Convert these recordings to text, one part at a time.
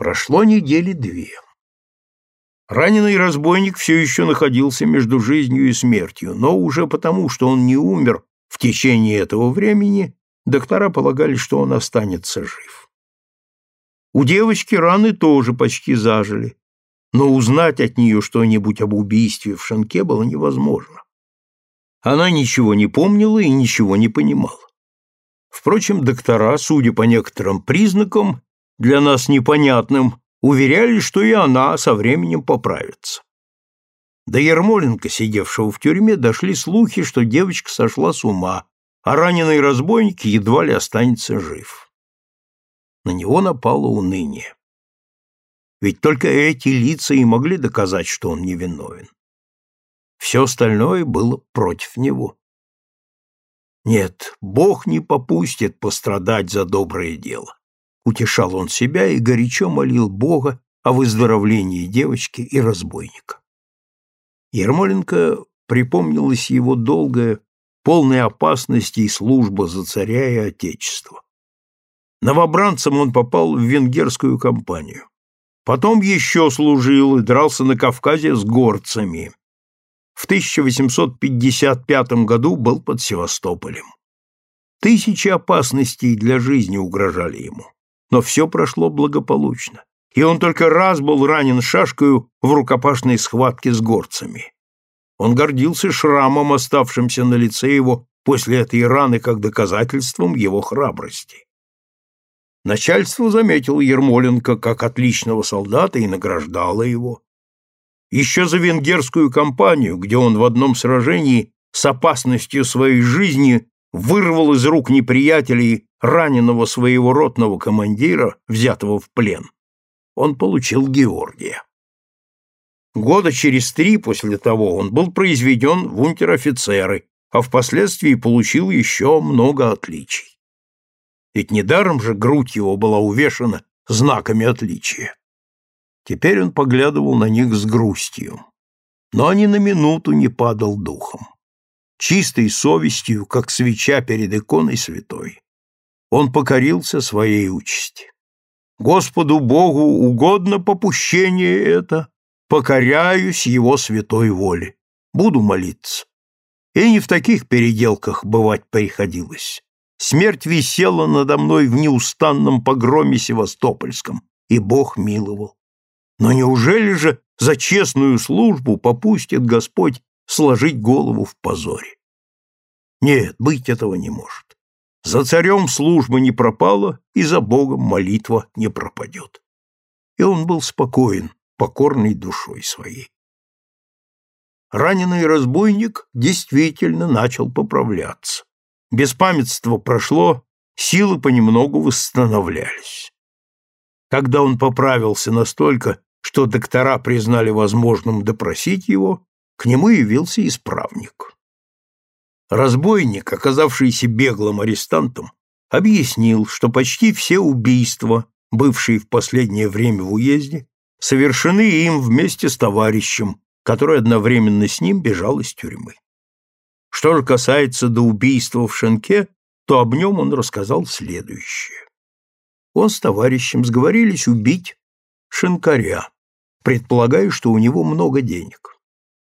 Прошло недели две. Раненый разбойник все еще находился между жизнью и смертью, но уже потому, что он не умер в течение этого времени, доктора полагали, что он останется жив. У девочки раны тоже почти зажили, но узнать от нее что-нибудь об убийстве в Шанке было невозможно. Она ничего не помнила и ничего не понимала. Впрочем, доктора, судя по некоторым признакам, для нас непонятным, уверяли, что и она со временем поправится. До Ермоленко, сидевшего в тюрьме, дошли слухи, что девочка сошла с ума, а раненый разбойник едва ли останется жив. На него напало уныние. Ведь только эти лица и могли доказать, что он невиновен. Все остальное было против него. Нет, Бог не попустит пострадать за доброе дело. Утешал он себя и горячо молил Бога о выздоровлении девочки и разбойника. Ермоленко припомнилась его долгая, полная опасности и служба за царя и отечество. Новобранцем он попал в венгерскую компанию. Потом еще служил и дрался на Кавказе с горцами. В 1855 году был под Севастополем. Тысячи опасностей для жизни угрожали ему, но все прошло благополучно, и он только раз был ранен шашкою в рукопашной схватке с горцами. Он гордился шрамом, оставшимся на лице его после этой раны как доказательством его храбрости. Начальство заметило Ермоленко как отличного солдата и награждало его. Еще за венгерскую кампанию, где он в одном сражении с опасностью своей жизни вырвал из рук неприятелей раненого своего ротного командира, взятого в плен, он получил Георгия. Года через три после того он был произведен в унтер-офицеры, а впоследствии получил еще много отличий. Ведь недаром же грудь его была увешана знаками отличия. Теперь он поглядывал на них с грустью, но ни на минуту не падал духом. Чистой совестью, как свеча перед иконой святой, он покорился своей участи. Господу Богу угодно попущение это, покоряюсь его святой воле. Буду молиться. И не в таких переделках бывать приходилось. Смерть висела надо мной в неустанном погроме севастопольском, и Бог миловал. Но неужели же за честную службу попустит Господь сложить голову в позоре? Нет, быть этого не может. За царем служба не пропала, и за Богом молитва не пропадет. И он был спокоен, покорный душой своей. Раненый разбойник действительно начал поправляться. Беспамятство прошло, силы понемногу восстановлялись. Когда он поправился настолько, что доктора признали возможным допросить его, к нему явился исправник. Разбойник, оказавшийся беглым арестантом, объяснил, что почти все убийства, бывшие в последнее время в уезде, совершены им вместе с товарищем, который одновременно с ним бежал из тюрьмы. Что же касается до убийства в Шенке, то об нем он рассказал следующее. Он с товарищем сговорились убить шинкаря, предполагая, что у него много денег.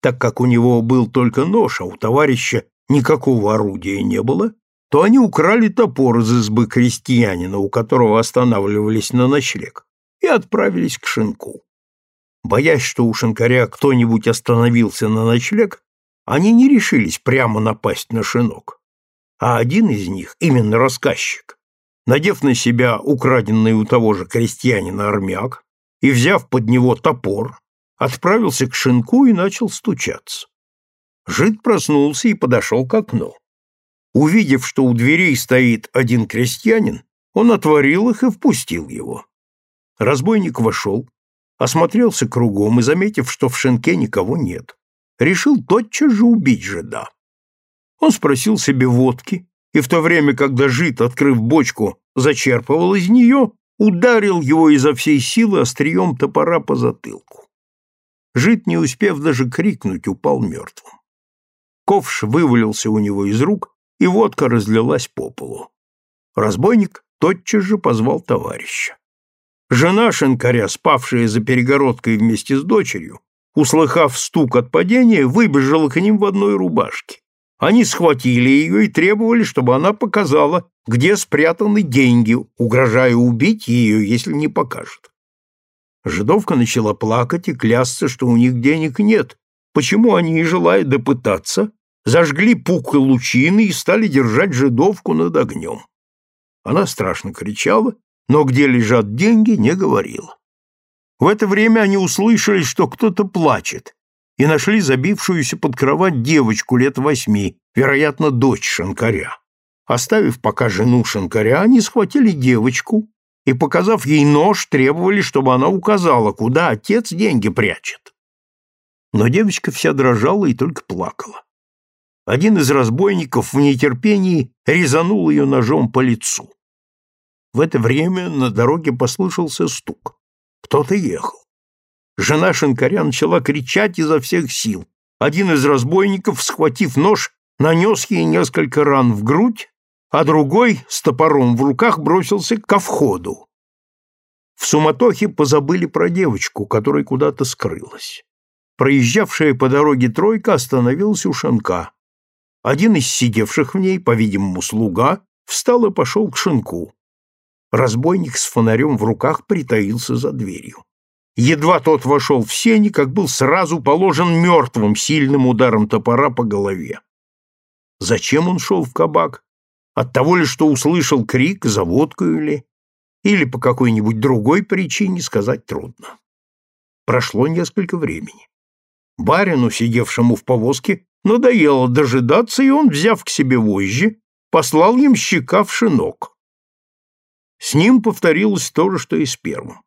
Так как у него был только нож, а у товарища никакого орудия не было, то они украли топор из избы крестьянина, у которого останавливались на ночлег, и отправились к шинку. Боясь, что у шинкаря кто-нибудь остановился на ночлег, они не решились прямо напасть на шинок. А один из них, именно рассказчик, надев на себя украденный у того же крестьянина армяк и взяв под него топор, отправился к шинку и начал стучаться. Жид проснулся и подошел к окну. Увидев, что у дверей стоит один крестьянин, он отворил их и впустил его. Разбойник вошел, осмотрелся кругом и, заметив, что в шинке никого нет, решил тотчас же убить жида. Он спросил себе водки, и в то время, когда жид, открыв бочку, зачерпывал из нее, ударил его изо всей силы острием топора по затылку. Жид, не успев даже крикнуть, упал мертвым. Ковш вывалился у него из рук, и водка разлилась по полу. Разбойник тотчас же позвал товарища. Жена шинкаря, спавшая за перегородкой вместе с дочерью, услыхав стук от падения, выбежала к ним в одной рубашке. Они схватили ее и требовали, чтобы она показала, где спрятаны деньги, угрожая убить ее, если не покажет. Жидовка начала плакать и клясться, что у них денег нет, почему они, желая допытаться, зажгли пук и лучины и стали держать жидовку над огнем. Она страшно кричала, но где лежат деньги, не говорила. В это время они услышали, что кто-то плачет, и нашли забившуюся под кровать девочку лет восьми, вероятно, дочь Шанкаря. Оставив пока жену Шанкаря, они схватили девочку и, показав ей нож, требовали, чтобы она указала, куда отец деньги прячет. Но девочка вся дрожала и только плакала. Один из разбойников в нетерпении резанул ее ножом по лицу. В это время на дороге послышался стук. Кто-то ехал. Жена шинкаря начала кричать изо всех сил. Один из разбойников, схватив нож, нанес ей несколько ран в грудь, а другой с топором в руках бросился ко входу. В суматохе позабыли про девочку, которая куда-то скрылась. Проезжавшая по дороге тройка остановилась у шинка. Один из сидевших в ней, по-видимому, слуга, встал и пошел к шинку. Разбойник с фонарем в руках притаился за дверью. Едва тот вошел в сени, как был сразу положен мертвым сильным ударом топора по голове. Зачем он шел в кабак? От того ли, что услышал крик, за водкою ли? Или по какой-нибудь другой причине сказать трудно. Прошло несколько времени. Барину, сидевшему в повозке, Надоело дожидаться, и он, взяв к себе вожжи, послал им щека в шинок. С ним повторилось то же, что и с первым.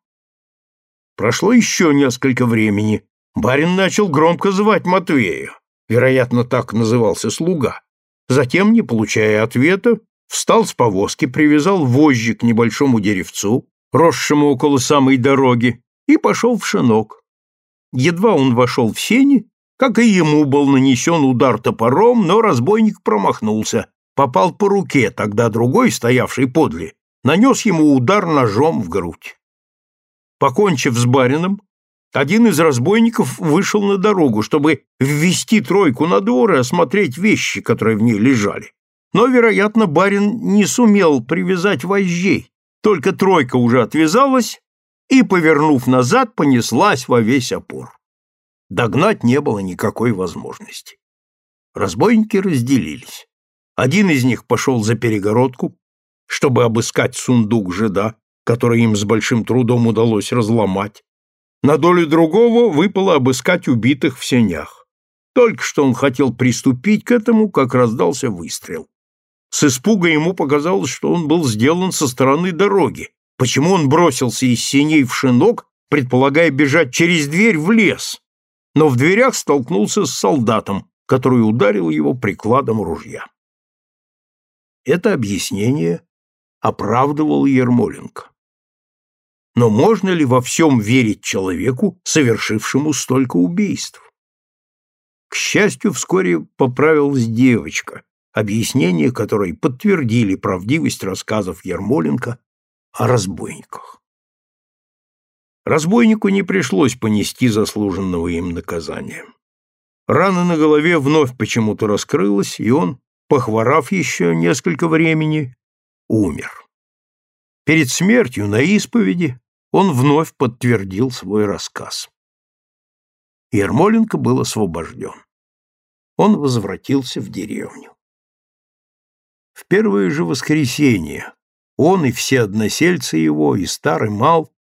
Прошло еще несколько времени. Барин начал громко звать Матвея. Вероятно, так назывался слуга. Затем, не получая ответа, встал с повозки, привязал вожжи к небольшому деревцу, росшему около самой дороги, и пошел в шинок. Едва он вошел в сени, как и ему был нанесен удар топором, но разбойник промахнулся, попал по руке, тогда другой, стоявший подле, нанес ему удар ножом в грудь. Покончив с барином, один из разбойников вышел на дорогу, чтобы ввести тройку на двор и осмотреть вещи, которые в ней лежали. Но, вероятно, барин не сумел привязать вожжей, только тройка уже отвязалась и, повернув назад, понеслась во весь опор. Догнать не было никакой возможности. Разбойники разделились. Один из них пошел за перегородку, чтобы обыскать сундук жида, который им с большим трудом удалось разломать. На долю другого выпало обыскать убитых в сенях. Только что он хотел приступить к этому, как раздался выстрел. С испуга ему показалось, что он был сделан со стороны дороги. Почему он бросился из сеней в шинок, предполагая бежать через дверь в лес? но в дверях столкнулся с солдатом, который ударил его прикладом ружья. Это объяснение оправдывал Ермоленко. Но можно ли во всем верить человеку, совершившему столько убийств? К счастью, вскоре поправилась девочка, объяснения которой подтвердили правдивость рассказов Ермоленко о разбойниках. Разбойнику не пришлось понести заслуженного им наказания. Рана на голове вновь почему-то раскрылась, и он, похворав еще несколько времени, умер. Перед смертью на исповеди он вновь подтвердил свой рассказ. Ермоленко был освобожден. Он возвратился в деревню. В первое же воскресенье он и все односельцы его, и старый мал,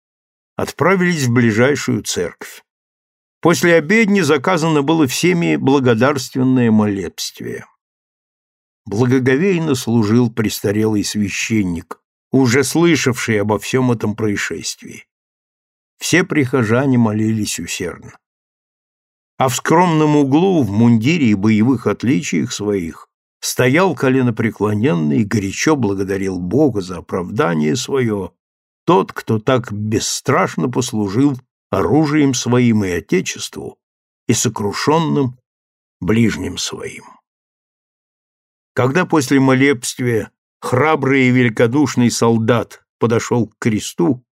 отправились в ближайшую церковь. После обедни заказано было всеми благодарственное молебствие. Благоговейно служил престарелый священник, уже слышавший обо всем этом происшествии. Все прихожане молились усердно. А в скромном углу, в мундире и боевых отличиях своих, стоял коленопреклоненный и горячо благодарил Бога за оправдание свое тот, кто так бесстрашно послужил оружием своим и Отечеству, и сокрушенным ближним своим. Когда после молебствия храбрый и великодушный солдат подошел к кресту,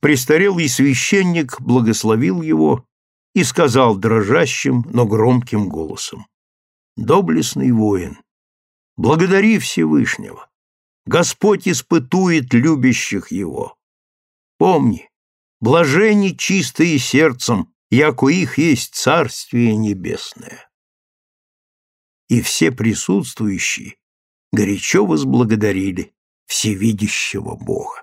престарелый священник благословил его и сказал дрожащим, но громким голосом, «Доблестный воин, благодари Всевышнего, Господь испытует любящих его. Помни, блажени чистые сердцем, яко их есть Царствие Небесное». И все присутствующие горячо возблагодарили всевидящего Бога.